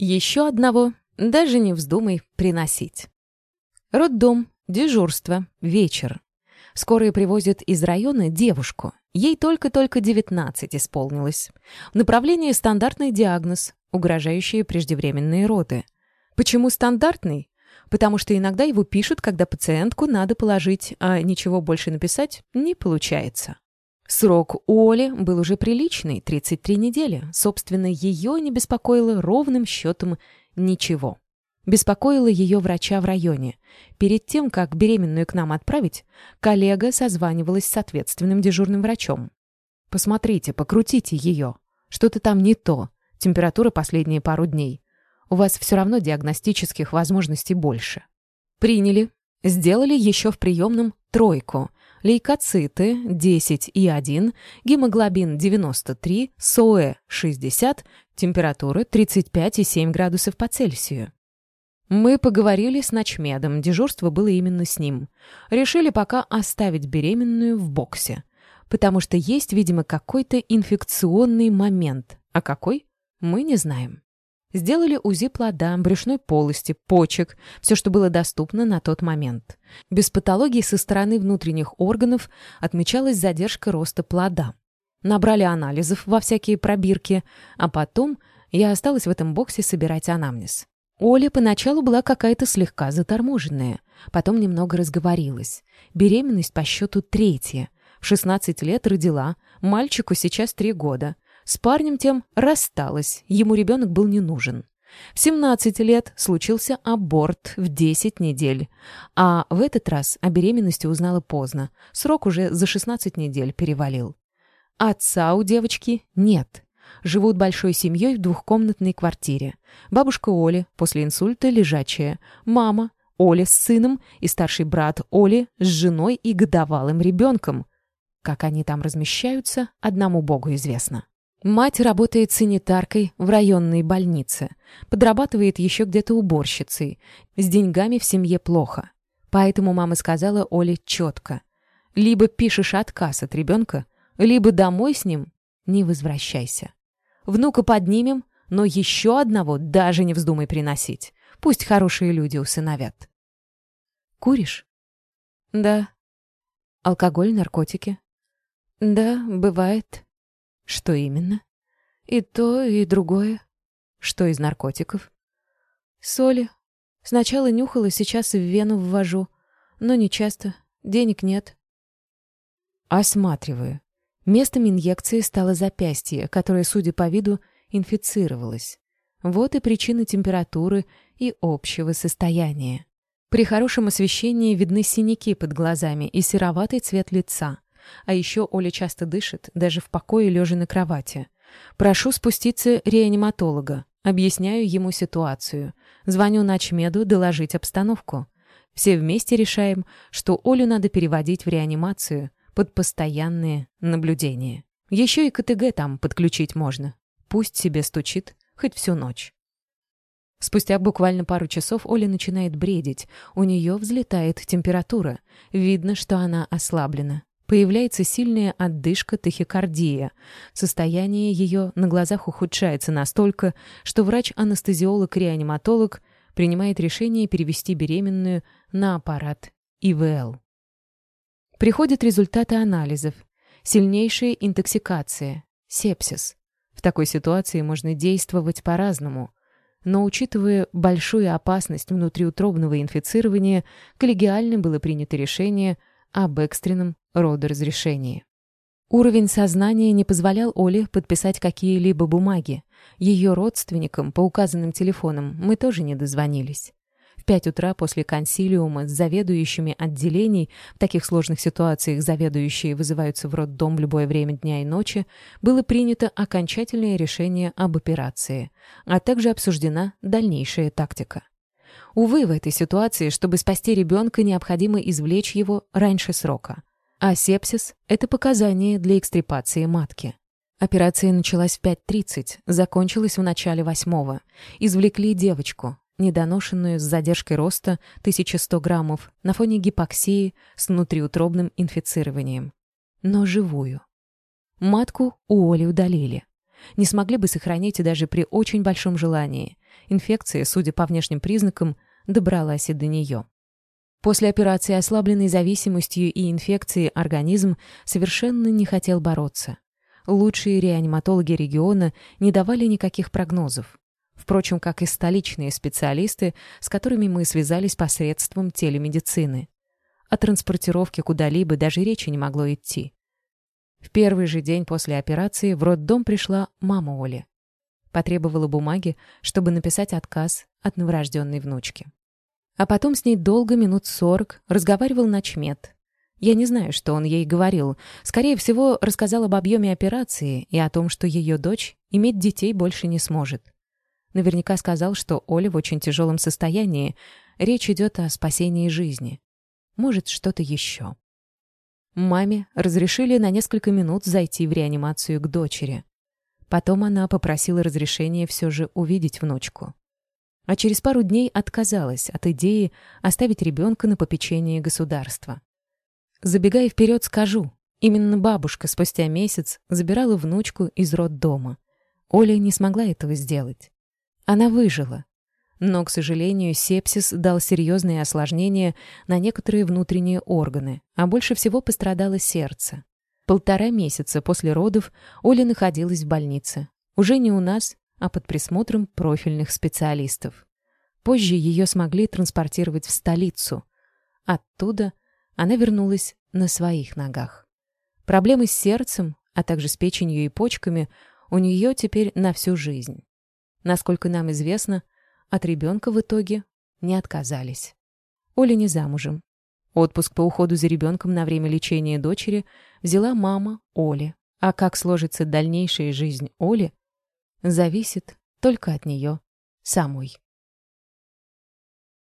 Еще одного даже не вздумай приносить. Роддом, дежурство, вечер. Скорые привозят из района девушку. Ей только-только 19 исполнилось. В направлении стандартный диагноз, угрожающие преждевременные роды. Почему стандартный? Потому что иногда его пишут, когда пациентку надо положить, а ничего больше написать не получается. Срок у Оли был уже приличный, 33 недели. Собственно, ее не беспокоило ровным счетом ничего. Беспокоило ее врача в районе. Перед тем, как беременную к нам отправить, коллега созванивалась с ответственным дежурным врачом. «Посмотрите, покрутите ее. Что-то там не то. Температура последние пару дней. У вас все равно диагностических возможностей больше». Приняли. Сделали еще в приемном тройку лейкоциты 10 и 1, гемоглобин 93, СОЭ 60, температура 35,7 градусов по Цельсию. Мы поговорили с ночмедом, дежурство было именно с ним. Решили пока оставить беременную в боксе, потому что есть, видимо, какой-то инфекционный момент. А какой? Мы не знаем. Сделали УЗИ плода, брюшной полости, почек, все, что было доступно на тот момент. Без патологии со стороны внутренних органов отмечалась задержка роста плода. Набрали анализов во всякие пробирки, а потом я осталась в этом боксе собирать анамнез. Оля поначалу была какая-то слегка заторможенная, потом немного разговорилась. Беременность по счету третья. В 16 лет родила, мальчику сейчас 3 года — с парнем тем рассталась, ему ребенок был не нужен. В 17 лет случился аборт в 10 недель. А в этот раз о беременности узнала поздно. Срок уже за 16 недель перевалил. Отца у девочки нет. Живут большой семьей в двухкомнатной квартире. Бабушка Оли после инсульта лежачая. Мама, Оля с сыном и старший брат Оли с женой и годовалым ребенком. Как они там размещаются, одному богу известно. Мать работает санитаркой в районной больнице, подрабатывает еще где-то уборщицей. С деньгами в семье плохо. Поэтому мама сказала Оле четко. Либо пишешь отказ от ребенка, либо домой с ним не возвращайся. Внука поднимем, но еще одного даже не вздумай приносить. Пусть хорошие люди усыновят. Куришь? Да. Алкоголь, наркотики? Да, бывает. Что именно? И то, и другое. Что из наркотиков? Соли. Сначала нюхала, сейчас в вену ввожу. Но не часто. Денег нет. Осматриваю. Местом инъекции стало запястье, которое, судя по виду, инфицировалось. Вот и причина температуры и общего состояния. При хорошем освещении видны синяки под глазами и сероватый цвет лица. А еще Оля часто дышит, даже в покое лежа на кровати. Прошу спуститься реаниматолога. Объясняю ему ситуацию. Звоню начмеду доложить обстановку. Все вместе решаем, что Олю надо переводить в реанимацию под постоянные наблюдения. Еще и КТГ там подключить можно. Пусть себе стучит хоть всю ночь. Спустя буквально пару часов Оля начинает бредить. У нее взлетает температура. Видно, что она ослаблена. Появляется сильная отдышка, тахикардия. Состояние ее на глазах ухудшается настолько, что врач-анестезиолог-реаниматолог принимает решение перевести беременную на аппарат ИВЛ. Приходят результаты анализов. Сильнейшая интоксикация, сепсис. В такой ситуации можно действовать по-разному. Но учитывая большую опасность внутриутробного инфицирования, коллегиально было принято решение об экстренном родоразрешении. Уровень сознания не позволял Оле подписать какие-либо бумаги. Ее родственникам по указанным телефонам мы тоже не дозвонились. В пять утра после консилиума с заведующими отделений, в таких сложных ситуациях заведующие вызываются в роддом в любое время дня и ночи, было принято окончательное решение об операции, а также обсуждена дальнейшая тактика. Увы, в этой ситуации, чтобы спасти ребенка, необходимо извлечь его раньше срока. А сепсис – это показание для экстрипации матки. Операция началась в 5.30, закончилась в начале восьмого. Извлекли девочку, недоношенную с задержкой роста 1100 граммов на фоне гипоксии с внутриутробным инфицированием. Но живую. Матку у Оли удалили. Не смогли бы сохранить даже при очень большом желании. инфекция, судя по внешним признакам, добралась и до нее. После операции, ослабленной зависимостью и инфекцией, организм совершенно не хотел бороться. Лучшие реаниматологи региона не давали никаких прогнозов. Впрочем, как и столичные специалисты, с которыми мы связались посредством телемедицины. О транспортировке куда-либо даже речи не могло идти. В первый же день после операции в роддом пришла мама Оли. Потребовала бумаги, чтобы написать отказ от новорожденной внучки. А потом с ней долго, минут сорок, разговаривал начмет. Я не знаю, что он ей говорил. Скорее всего, рассказал об объеме операции и о том, что ее дочь иметь детей больше не сможет. Наверняка сказал, что Оля в очень тяжелом состоянии. Речь идет о спасении жизни. Может, что-то еще. Маме разрешили на несколько минут зайти в реанимацию к дочери. Потом она попросила разрешения все же увидеть внучку. А через пару дней отказалась от идеи оставить ребенка на попечение государства. Забегая вперед, скажу, именно бабушка спустя месяц забирала внучку из роддома. Оля не смогла этого сделать. Она выжила. Но, к сожалению, сепсис дал серьезные осложнения на некоторые внутренние органы, а больше всего пострадало сердце. Полтора месяца после родов Оля находилась в больнице. Уже не у нас, а под присмотром профильных специалистов. Позже ее смогли транспортировать в столицу. Оттуда она вернулась на своих ногах. Проблемы с сердцем, а также с печенью и почками у нее теперь на всю жизнь. Насколько нам известно, от ребенка в итоге не отказались. Оля не замужем. Отпуск по уходу за ребенком на время лечения дочери взяла мама Оли. А как сложится дальнейшая жизнь Оли, зависит только от нее самой.